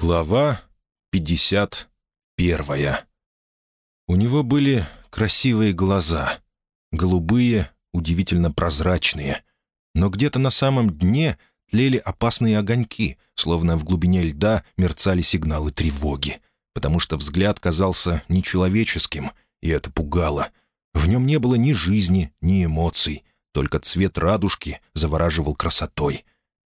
Глава 51 У него были красивые глаза, голубые, удивительно прозрачные, но где-то на самом дне тлели опасные огоньки, словно в глубине льда мерцали сигналы тревоги, потому что взгляд казался нечеловеческим, и это пугало. В нем не было ни жизни, ни эмоций, только цвет радужки завораживал красотой.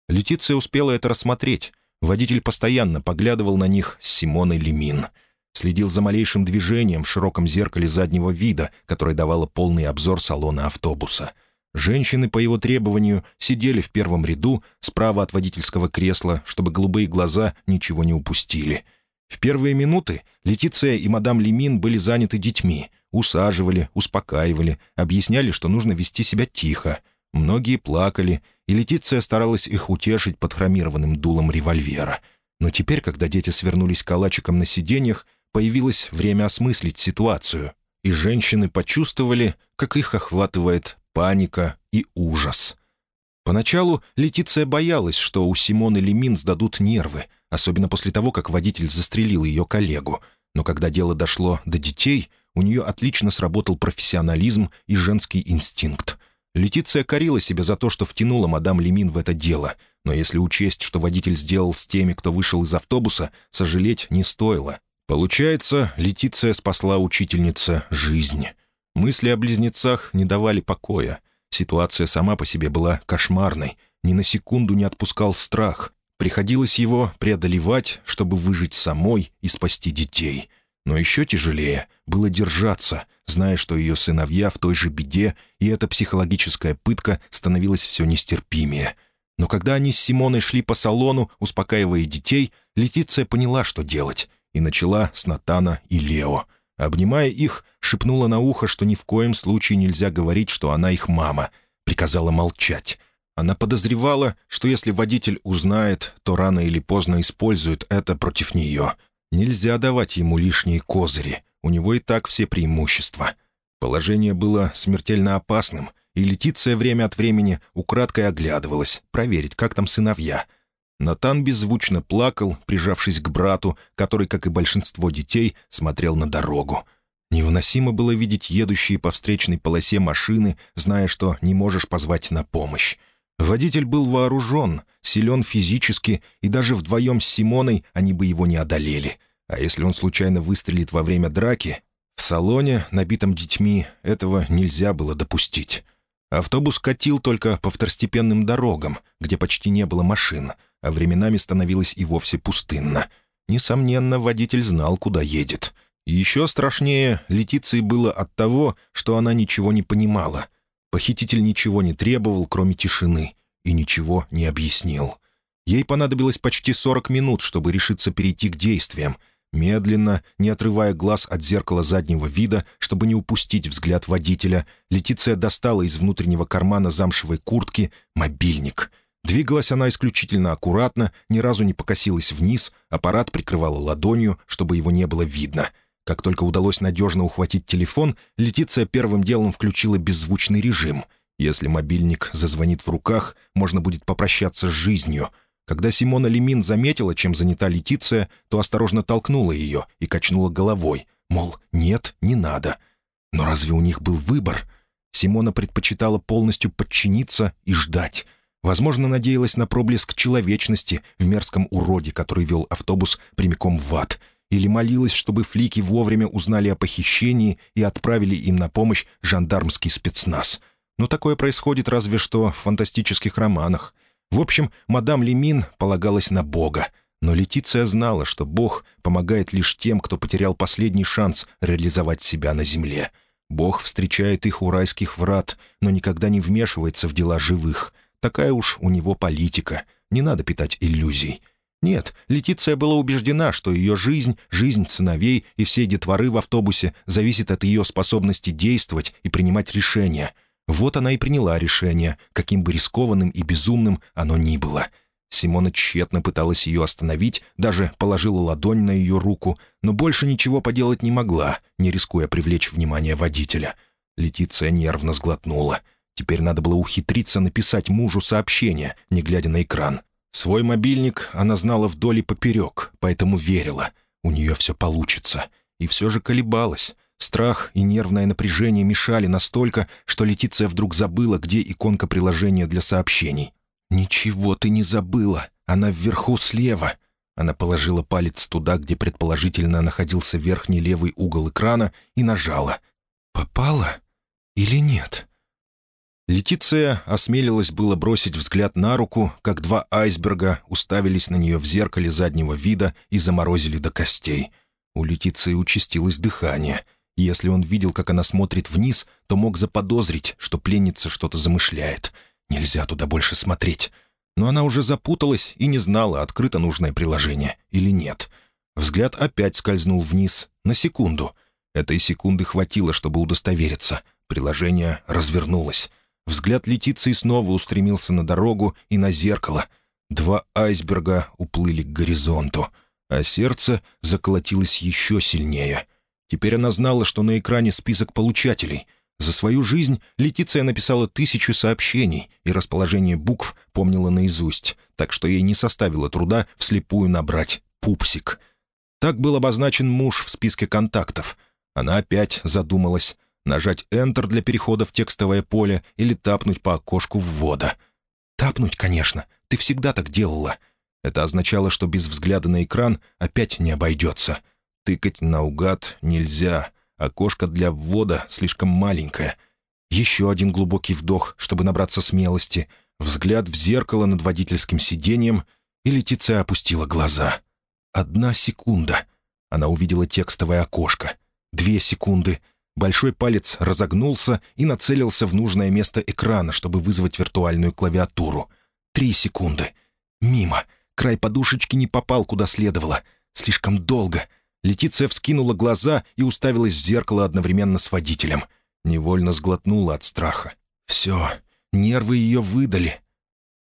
Летиция успела это рассмотреть — Водитель постоянно поглядывал на них с Симоной Лемин. Следил за малейшим движением в широком зеркале заднего вида, которое давало полный обзор салона автобуса. Женщины, по его требованию, сидели в первом ряду, справа от водительского кресла, чтобы голубые глаза ничего не упустили. В первые минуты Летиция и мадам Лемин были заняты детьми, усаживали, успокаивали, объясняли, что нужно вести себя тихо — Многие плакали, и Летиция старалась их утешить под хромированным дулом револьвера. Но теперь, когда дети свернулись калачиком на сиденьях, появилось время осмыслить ситуацию, и женщины почувствовали, как их охватывает паника и ужас. Поначалу Летиция боялась, что у Симоны Лемин сдадут нервы, особенно после того, как водитель застрелил ее коллегу. Но когда дело дошло до детей, у нее отлично сработал профессионализм и женский инстинкт. Летиция корила себя за то, что втянула мадам Лемин в это дело, но если учесть, что водитель сделал с теми, кто вышел из автобуса, сожалеть не стоило. Получается, Летиция спасла учительница жизнь. Мысли о близнецах не давали покоя. Ситуация сама по себе была кошмарной. Ни на секунду не отпускал страх. Приходилось его преодолевать, чтобы выжить самой и спасти детей. Но еще тяжелее было держаться, зная, что ее сыновья в той же беде, и эта психологическая пытка становилась все нестерпимее. Но когда они с Симоной шли по салону, успокаивая детей, Летиция поняла, что делать, и начала с Натана и Лео. Обнимая их, шепнула на ухо, что ни в коем случае нельзя говорить, что она их мама. Приказала молчать. Она подозревала, что если водитель узнает, то рано или поздно использует это против нее — Нельзя давать ему лишние козыри, у него и так все преимущества. Положение было смертельно опасным, и Летиция время от времени украдкой оглядывалась, проверить, как там сыновья. Натан беззвучно плакал, прижавшись к брату, который, как и большинство детей, смотрел на дорогу. Невыносимо было видеть едущие по встречной полосе машины, зная, что не можешь позвать на помощь. Водитель был вооружен, силен физически, и даже вдвоем с Симоной они бы его не одолели. А если он случайно выстрелит во время драки? В салоне, набитом детьми, этого нельзя было допустить. Автобус катил только по второстепенным дорогам, где почти не было машин, а временами становилось и вовсе пустынно. Несомненно, водитель знал, куда едет. Еще страшнее Летиции было от того, что она ничего не понимала — Похититель ничего не требовал, кроме тишины, и ничего не объяснил. Ей понадобилось почти 40 минут, чтобы решиться перейти к действиям. Медленно, не отрывая глаз от зеркала заднего вида, чтобы не упустить взгляд водителя, Летиция достала из внутреннего кармана замшевой куртки мобильник. Двигалась она исключительно аккуратно, ни разу не покосилась вниз, аппарат прикрывала ладонью, чтобы его не было видно — как только удалось надежно ухватить телефон, Летиция первым делом включила беззвучный режим. Если мобильник зазвонит в руках, можно будет попрощаться с жизнью. Когда Симона Лемин заметила, чем занята Летиция, то осторожно толкнула ее и качнула головой, мол, нет, не надо. Но разве у них был выбор? Симона предпочитала полностью подчиниться и ждать. Возможно, надеялась на проблеск человечности в мерзком уроде, который вел автобус прямиком в ад — или молилась, чтобы флики вовремя узнали о похищении и отправили им на помощь жандармский спецназ. Но такое происходит разве что в фантастических романах. В общем, мадам Лемин полагалась на Бога. Но Летиция знала, что Бог помогает лишь тем, кто потерял последний шанс реализовать себя на земле. Бог встречает их у райских врат, но никогда не вмешивается в дела живых. Такая уж у него политика. Не надо питать иллюзий. Нет, Летиция была убеждена, что ее жизнь, жизнь сыновей и всей детворы в автобусе зависит от ее способности действовать и принимать решения. Вот она и приняла решение, каким бы рискованным и безумным оно ни было. Симона тщетно пыталась ее остановить, даже положила ладонь на ее руку, но больше ничего поделать не могла, не рискуя привлечь внимание водителя. Летиция нервно сглотнула. Теперь надо было ухитриться написать мужу сообщение, не глядя на экран. Свой мобильник она знала вдоль и поперек, поэтому верила. У нее все получится. И все же колебалась. Страх и нервное напряжение мешали настолько, что Летиция вдруг забыла, где иконка приложения для сообщений. «Ничего ты не забыла. Она вверху слева». Она положила палец туда, где предположительно находился верхний левый угол экрана, и нажала. «Попала или нет?» Летиция осмелилась было бросить взгляд на руку, как два айсберга уставились на нее в зеркале заднего вида и заморозили до костей. У Летиции участилось дыхание. Если он видел, как она смотрит вниз, то мог заподозрить, что пленница что-то замышляет. Нельзя туда больше смотреть. Но она уже запуталась и не знала, открыто нужное приложение или нет. Взгляд опять скользнул вниз, на секунду. Этой секунды хватило, чтобы удостовериться. Приложение развернулось. Взгляд Летиции снова устремился на дорогу и на зеркало. Два айсберга уплыли к горизонту, а сердце заколотилось еще сильнее. Теперь она знала, что на экране список получателей. За свою жизнь Летиция написала тысячу сообщений и расположение букв помнила наизусть, так что ей не составило труда вслепую набрать «пупсик». Так был обозначен муж в списке контактов. Она опять задумалась, нажать Enter для перехода в текстовое поле или тапнуть по окошку ввода. «Тапнуть, конечно. Ты всегда так делала». Это означало, что без взгляда на экран опять не обойдется. Тыкать наугад нельзя. Окошко для ввода слишком маленькое. Еще один глубокий вдох, чтобы набраться смелости. Взгляд в зеркало над водительским сиденьем, и Летиция опустила глаза. Одна секунда. Она увидела текстовое окошко. Две секунды — Большой палец разогнулся и нацелился в нужное место экрана, чтобы вызвать виртуальную клавиатуру. Три секунды. Мимо. Край подушечки не попал, куда следовало. Слишком долго. Летиция вскинула глаза и уставилась в зеркало одновременно с водителем. Невольно сглотнула от страха. «Все. Нервы ее выдали».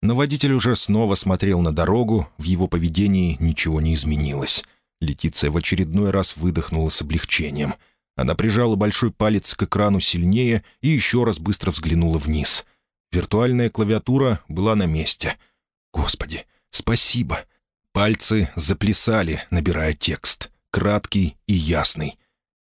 Но водитель уже снова смотрел на дорогу, в его поведении ничего не изменилось. Летиция в очередной раз выдохнула с облегчением — она прижала большой палец к экрану сильнее и еще раз быстро взглянула вниз. Виртуальная клавиатура была на месте. «Господи, спасибо!» Пальцы заплясали, набирая текст. Краткий и ясный.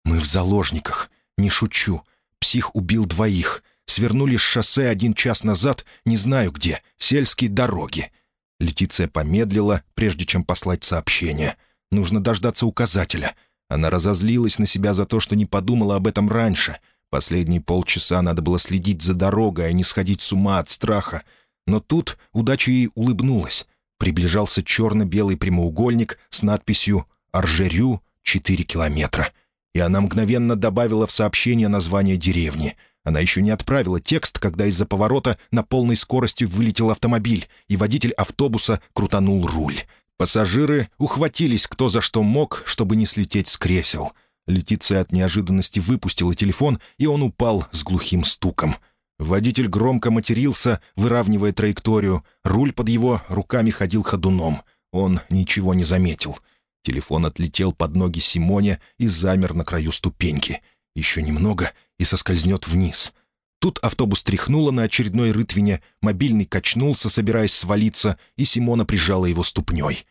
«Мы в заложниках. Не шучу. Псих убил двоих. Свернули с шоссе один час назад, не знаю где, сельские дороги». Летиция помедлила, прежде чем послать сообщение. «Нужно дождаться указателя». Она разозлилась на себя за то, что не подумала об этом раньше. Последние полчаса надо было следить за дорогой, а не сходить с ума от страха. Но тут удача ей улыбнулась. Приближался черно-белый прямоугольник с надписью «Аржерю 4 километра». И она мгновенно добавила в сообщение название деревни. Она еще не отправила текст, когда из-за поворота на полной скорости вылетел автомобиль, и водитель автобуса крутанул руль. Пассажиры ухватились кто за что мог, чтобы не слететь с кресел. Летиция от неожиданности выпустила телефон, и он упал с глухим стуком. Водитель громко матерился, выравнивая траекторию. Руль под его руками ходил ходуном. Он ничего не заметил. Телефон отлетел под ноги Симоне и замер на краю ступеньки. Еще немного и соскользнет вниз. Тут автобус тряхнуло на очередной рытвине, мобильный качнулся, собираясь свалиться, и Симона прижала его ступней.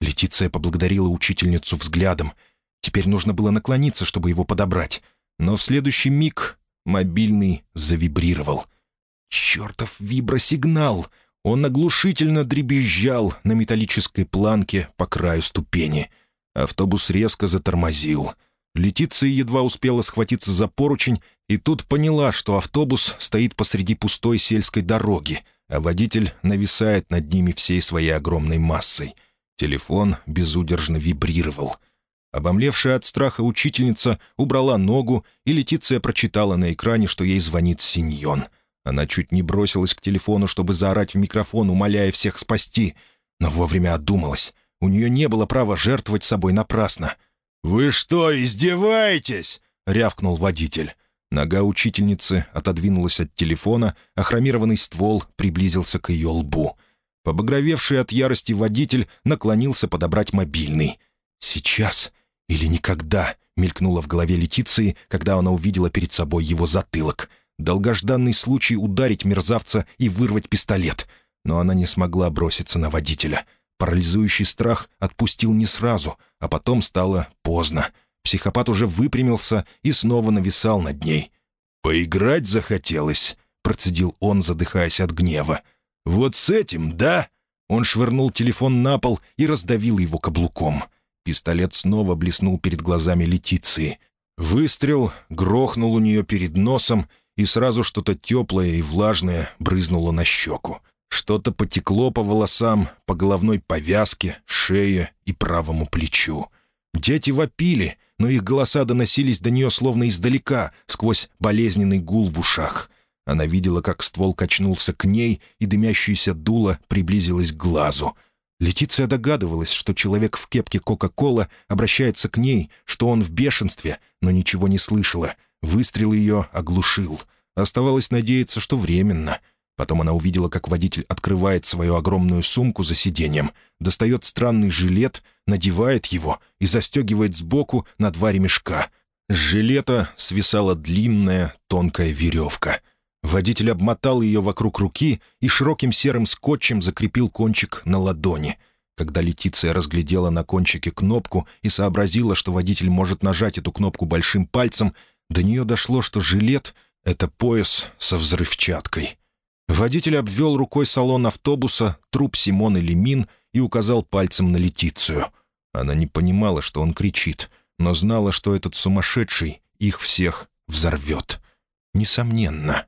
Летиция поблагодарила учительницу взглядом. Теперь нужно было наклониться, чтобы его подобрать. Но в следующий миг мобильный завибрировал. «Чертов вибросигнал!» Он оглушительно дребезжал на металлической планке по краю ступени. Автобус резко затормозил — Летиция едва успела схватиться за поручень и тут поняла, что автобус стоит посреди пустой сельской дороги, а водитель нависает над ними всей своей огромной массой. Телефон безудержно вибрировал. Обомлевшая от страха учительница убрала ногу, и Летиция прочитала на экране, что ей звонит Синьон. Она чуть не бросилась к телефону, чтобы заорать в микрофон, умоляя всех спасти, но вовремя отдумалась. У нее не было права жертвовать собой напрасно — «Вы что, издеваетесь?» — рявкнул водитель. Нога учительницы отодвинулась от телефона, а хромированный ствол приблизился к ее лбу. Побагровевший от ярости водитель наклонился подобрать мобильный. «Сейчас или никогда», — мелькнуло в голове Летиции, когда она увидела перед собой его затылок. Долгожданный случай ударить мерзавца и вырвать пистолет. но она не смогла броситься на водителя. Парализующий страх отпустил не сразу, а потом стало поздно. Психопат уже выпрямился и снова нависал над ней. «Поиграть захотелось», — процедил он, задыхаясь от гнева. «Вот с этим, да?» Он швырнул телефон на пол и раздавил его каблуком. Пистолет снова блеснул перед глазами Летиции. Выстрел грохнул у нее перед носом, и сразу что-то теплое и влажное брызнуло на щеку. Что-то потекло по волосам, по головной повязке, шее и правому плечу. Дети вопили, но их голоса доносились до нее словно издалека, сквозь болезненный гул в ушах. Она видела, как ствол качнулся к ней, и дымящееся дуло приблизилось к глазу. Летиция догадывалась, что человек в кепке Кока-Кола обращается к ней, что он в бешенстве, но ничего не слышала. Выстрел ее оглушил. Оставалось надеяться, что временно. Потом она увидела, как водитель открывает свою огромную сумку за сиденьем, достает странный жилет, надевает его и застегивает сбоку на два ремешка. С жилета свисала длинная тонкая веревка — Водитель обмотал ее вокруг руки и широким серым скотчем закрепил кончик на ладони. Когда Летиция разглядела на кончике кнопку и сообразила, что водитель может нажать эту кнопку большим пальцем, до нее дошло, что жилет — это пояс со взрывчаткой. Водитель обвел рукой салон автобуса, труп Симоны Лемин и указал пальцем на Летицию. Она не понимала, что он кричит, но знала, что этот сумасшедший их всех взорвет. Несомненно.